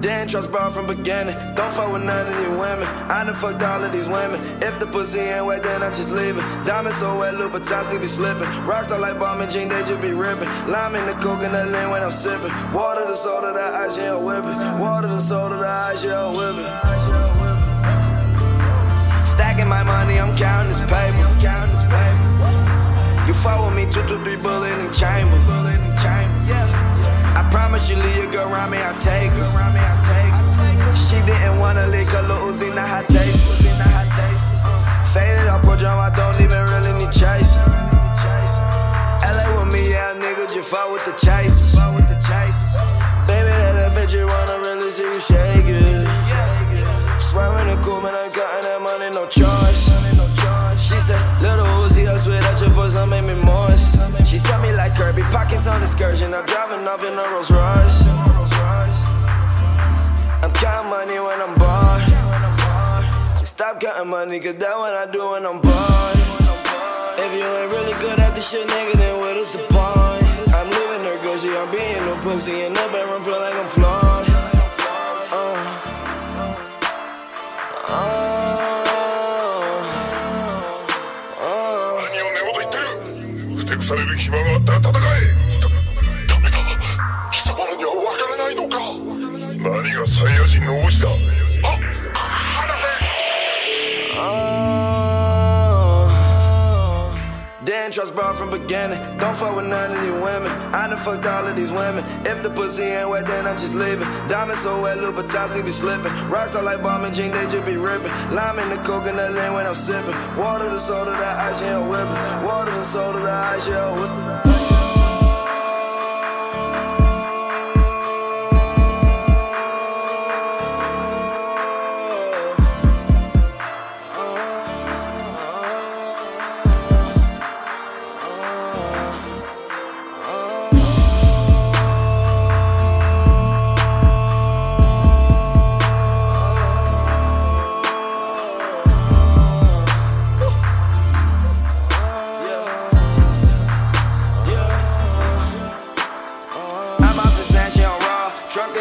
Didn't trust bro from beginning. Don't fuck with none of these women. I done fucked all of these women. If the pussy ain't wet, then I'm just leaving. Diamonds so wet, Louboutin's be slipping. Rockstar like Balmain jean, they just be ripping. Lime in the coconut lane when I'm sipping. Water the soda, the ice, yeah, whipping. Water the soda, the ice, yeah, I'm whipping. Stacking my money, I'm counting this paper. I'm counting this paper. You with me, two, two, three bullet in chamber. I promise you, leave your girl around me, I take her. Didn't wanna lick her little now I taste. Faded up, bro, drum, I don't even really need chasing. LA with me, yeah, nigga, just fuck with the chasers. Baby, that adventure wanna really see you shake it. Swearing the cool, man, I'm cutting that money, no choice. She said, little Uzi, I swear that your voice don't make me moist. She sent me like Kirby, pockets on excursion. I'm driving off in a Rolls Royce. Stop counting money, cause that what I do when I'm bored. If you ain't really good at this shit, nigga, then what is the point? I'm living her good, she I'm being no pussy in the bedroom, feel like I'm flawed. Uh, uh, uh. 何を寝言 didn't trust bro from beginning. Don't fuck with none of these women. I done fucked all of these women. If the pussy ain't wet, then I'm just leaving. Diamonds so wet, Louboutins be slipping. Rockstar like Balmain jean, they just be ripping. Lime in the coconut lane when I'm sipping. Water the soda, the ice, yeah, whipping. Water the soda, the ice, yeah, I'm whipping.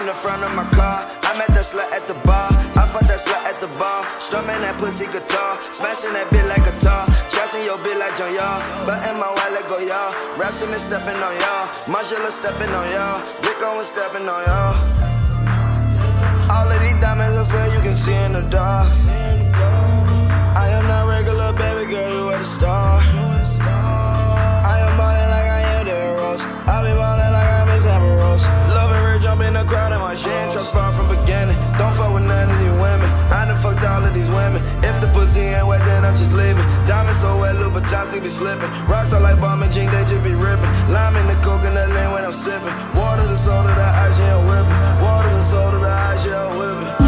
In the front of my car. I met that slut at the bar. I fucked that slut at the bar. Strumming that pussy guitar. Smashing that bit like guitar. Chasing your bit like John Y'all. Button my wallet go y'all. Rassim is stepping on y'all. Marshall stepping on y'all. Rico is stepping on y'all. All of these diamonds, I swear you can see in the dark. I am not regular, baby girl, you are the star. hard, she ain't trust bond from beginning. Don't fuck with none of these women. I done fucked all of these women. If the pussy ain't wet, then I'm just leaving. Diamonds so wet, Louboutins be slipping. Rockstar like Balmain they just be ripping. Lime in the coconut lane when I'm sipping. Water the soda, the ice, yeah, I'm whipping. Water the soda, the ice, yeah, I'm whipping.